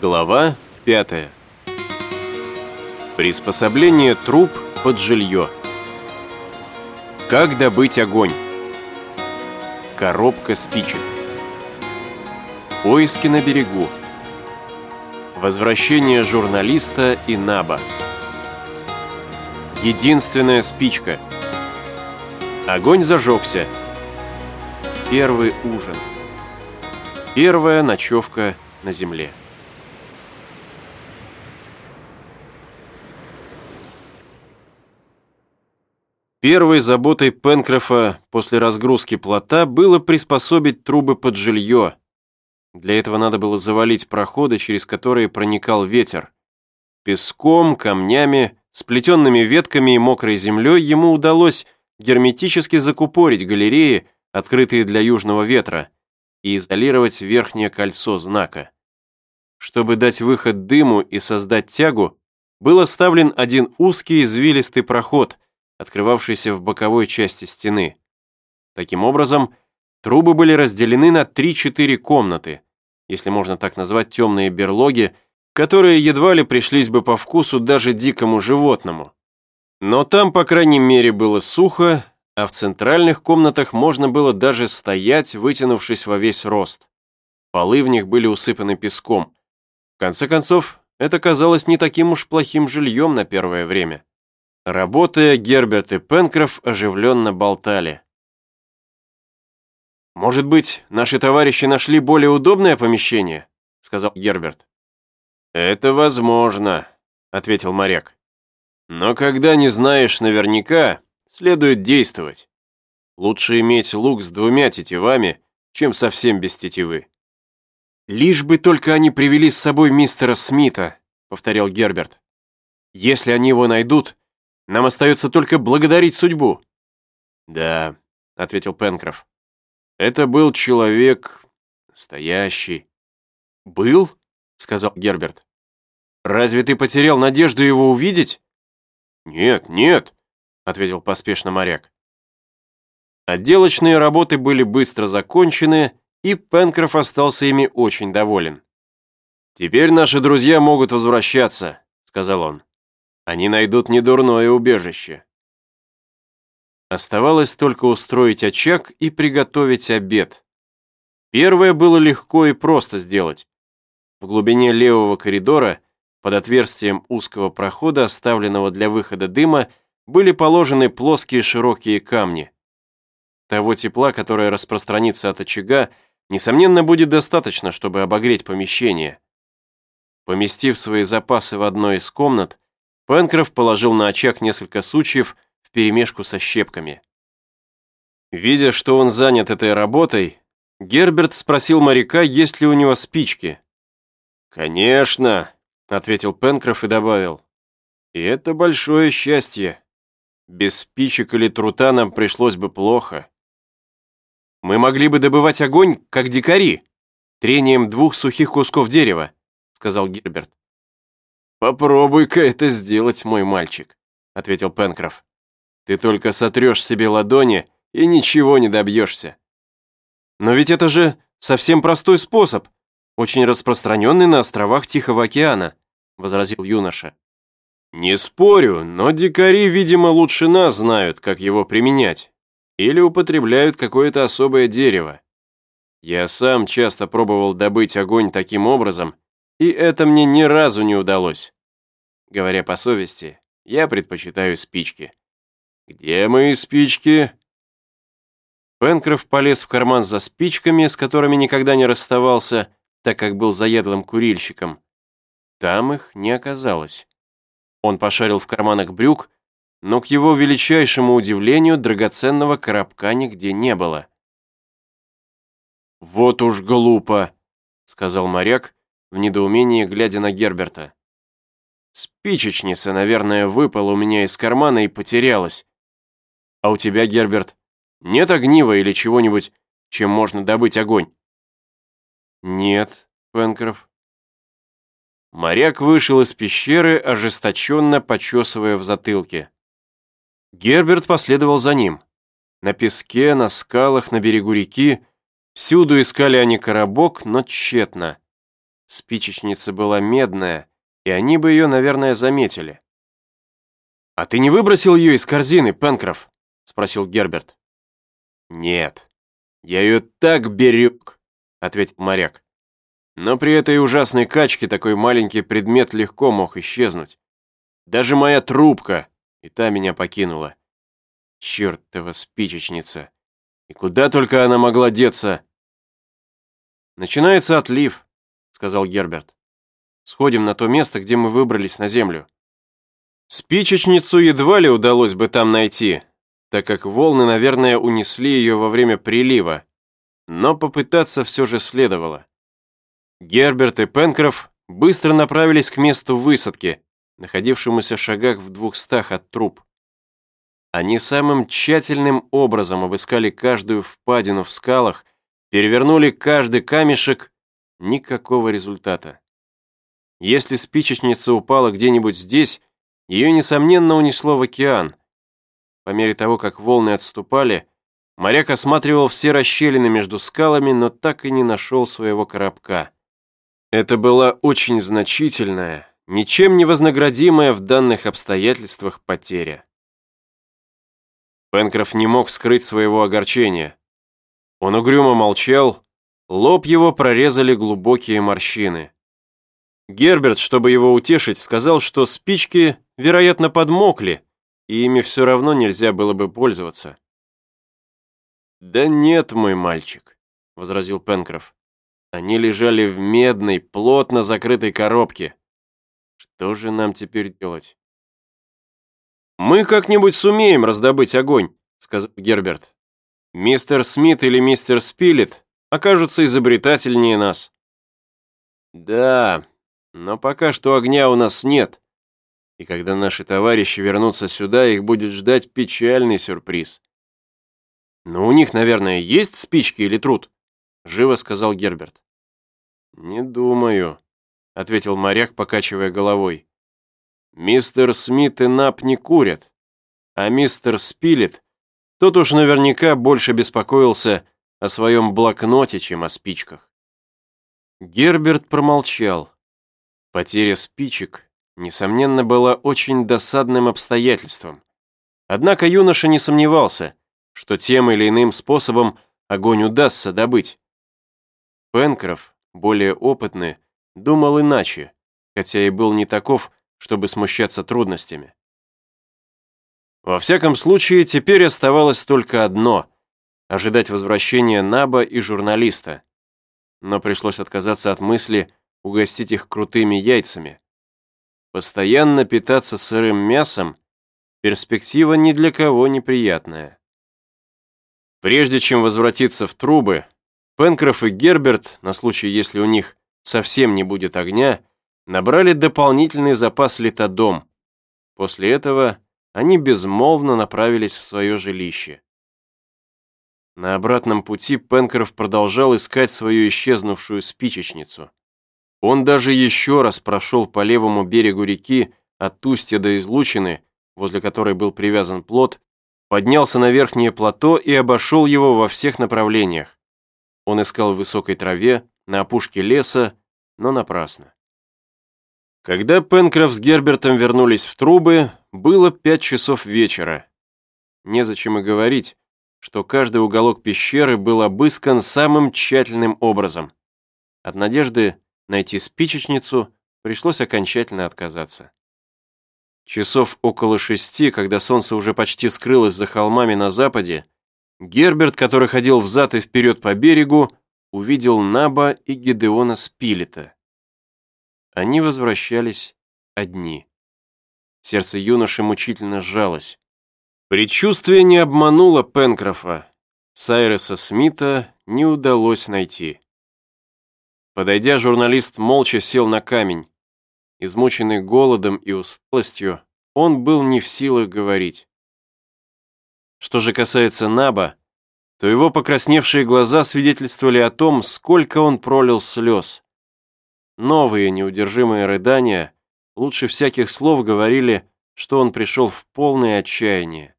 Глава 5. Приспособление труб под жилье. Как добыть огонь? Коробка спичек. Поиски на берегу. Возвращение журналиста и Наба. Единственная спичка. Огонь зажегся. Первый ужин. Первая ночевка на земле. Первой заботой Пенкрофа после разгрузки плота было приспособить трубы под жилье. Для этого надо было завалить проходы, через которые проникал ветер. Песком, камнями, сплетенными ветками и мокрой землей ему удалось герметически закупорить галереи, открытые для южного ветра, и изолировать верхнее кольцо знака. Чтобы дать выход дыму и создать тягу, был оставлен один узкий извилистый проход – открывавшийся в боковой части стены. Таким образом, трубы были разделены на 3-4 комнаты, если можно так назвать темные берлоги, которые едва ли пришлись бы по вкусу даже дикому животному. Но там, по крайней мере, было сухо, а в центральных комнатах можно было даже стоять, вытянувшись во весь рост. Полы в них были усыпаны песком. В конце концов, это казалось не таким уж плохим жильем на первое время. Работая, Герберт и Пенкроф оживленно болтали. «Может быть, наши товарищи нашли более удобное помещение?» — сказал Герберт. «Это возможно», — ответил моряк. «Но когда не знаешь наверняка, следует действовать. Лучше иметь лук с двумя тетивами, чем совсем без тетивы». «Лишь бы только они привели с собой мистера Смита», — повторял Герберт. «Если они его найдут, нам остается только благодарить судьбу». «Да», — ответил Пенкроф. «Это был человек настоящий». «Был?» — сказал Герберт. «Разве ты потерял надежду его увидеть?» «Нет, нет», — ответил поспешно моряк. Отделочные работы были быстро закончены, и Пенкроф остался ими очень доволен. «Теперь наши друзья могут возвращаться», — сказал он. Они найдут недурное убежище. Оставалось только устроить очаг и приготовить обед. Первое было легко и просто сделать. В глубине левого коридора, под отверстием узкого прохода, оставленного для выхода дыма, были положены плоские широкие камни. Того тепла, которое распространится от очага, несомненно, будет достаточно, чтобы обогреть помещение. Поместив свои запасы в одной из комнат, Пенкроф положил на очаг несколько сучьев вперемешку со щепками. Видя, что он занят этой работой, Герберт спросил моряка, есть ли у него спички. «Конечно», — ответил Пенкроф и добавил. «И это большое счастье. Без спичек или трута нам пришлось бы плохо. Мы могли бы добывать огонь, как дикари, трением двух сухих кусков дерева», — сказал Герберт. «Попробуй-ка это сделать, мой мальчик», — ответил Пенкроф. «Ты только сотрешь себе ладони и ничего не добьешься». «Но ведь это же совсем простой способ, очень распространенный на островах Тихого океана», — возразил юноша. «Не спорю, но дикари, видимо, лучше нас знают, как его применять. Или употребляют какое-то особое дерево. Я сам часто пробовал добыть огонь таким образом, и это мне ни разу не удалось. Говоря по совести, я предпочитаю спички. Где мои спички? Пенкроф полез в карман за спичками, с которыми никогда не расставался, так как был заядлым курильщиком. Там их не оказалось. Он пошарил в карманах брюк, но к его величайшему удивлению драгоценного коробка нигде не было. «Вот уж глупо», — сказал моряк, в недоумении глядя на Герберта. «Спичечница, наверное, выпала у меня из кармана и потерялась. А у тебя, Герберт, нет огнива или чего-нибудь, чем можно добыть огонь?» «Нет, Пенкроф». Моряк вышел из пещеры, ожесточенно почесывая в затылке. Герберт последовал за ним. На песке, на скалах, на берегу реки всюду искали они коробок, но тщетно. Спичечница была медная, и они бы ее, наверное, заметили. «А ты не выбросил ее из корзины, Пенкроф?» — спросил Герберт. «Нет, я ее так берег», — ответил моряк. Но при этой ужасной качке такой маленький предмет легко мог исчезнуть. Даже моя трубка, и та меня покинула. Чертова спичечница. И куда только она могла деться? «Начинается отлив», — сказал Герберт. «Сходим на то место, где мы выбрались на землю». Спичечницу едва ли удалось бы там найти, так как волны, наверное, унесли ее во время прилива, но попытаться все же следовало. Герберт и Пенкроф быстро направились к месту высадки, находившемуся в шагах в двухстах от труп. Они самым тщательным образом обыскали каждую впадину в скалах, перевернули каждый камешек, никакого результата. Если спичечница упала где-нибудь здесь, ее, несомненно, унесло в океан. По мере того, как волны отступали, моряк осматривал все расщелины между скалами, но так и не нашел своего коробка. Это была очень значительная, ничем не вознаградимая в данных обстоятельствах потеря. Пенкроф не мог скрыть своего огорчения. Он угрюмо молчал, лоб его прорезали глубокие морщины. Герберт, чтобы его утешить, сказал, что спички, вероятно, подмокли, и ими все равно нельзя было бы пользоваться. «Да нет, мой мальчик», — возразил Пенкроф. «Они лежали в медной, плотно закрытой коробке. Что же нам теперь делать?» «Мы как-нибудь сумеем раздобыть огонь», — сказал Герберт. «Мистер Смит или мистер Спилет окажутся изобретательнее нас». «Да, но пока что огня у нас нет. И когда наши товарищи вернутся сюда, их будет ждать печальный сюрприз. Но у них, наверное, есть спички или труд? Живо сказал Герберт. Не думаю, ответил моряк, покачивая головой. Мистер Смит и Нап не курят, а мистер Спилет, тот уж наверняка больше беспокоился о своем блокноте, чем о спичках. Герберт промолчал. Потеря спичек, несомненно, была очень досадным обстоятельством. Однако юноша не сомневался, что тем или иным способом огонь удастся добыть. Пенкроф, более опытный, думал иначе, хотя и был не таков, чтобы смущаться трудностями. Во всяком случае, теперь оставалось только одно – ожидать возвращения Наба и журналиста. Но пришлось отказаться от мысли – угостить их крутыми яйцами. Постоянно питаться сырым мясом – перспектива ни для кого неприятная. Прежде чем возвратиться в трубы, Пенкроф и Герберт, на случай, если у них совсем не будет огня, набрали дополнительный запас литодом. После этого они безмолвно направились в свое жилище. На обратном пути Пенкроф продолжал искать свою исчезнувшую спичечницу. Он даже еще раз прошел по левому берегу реки от устья до излучины, возле которой был привязан плот, поднялся на верхнее плато и обошел его во всех направлениях. Он искал в высокой траве, на опушке леса, но напрасно. Когда Пенкроф с Гербертом вернулись в трубы, было пять часов вечера. Незачем и говорить, что каждый уголок пещеры был обыскан самым тщательным образом. От надежды найти спичечницу, пришлось окончательно отказаться. Часов около шести, когда солнце уже почти скрылось за холмами на западе, Герберт, который ходил взад и вперед по берегу, увидел Наба и Гедеона Спилета. Они возвращались одни. Сердце юноши мучительно сжалось. Предчувствие не обмануло Пенкрофа. Сайреса Смита не удалось найти. Подойдя, журналист молча сел на камень. Измученный голодом и усталостью, он был не в силах говорить. Что же касается Наба, то его покрасневшие глаза свидетельствовали о том, сколько он пролил слез. Новые неудержимые рыдания лучше всяких слов говорили, что он пришел в полное отчаяние.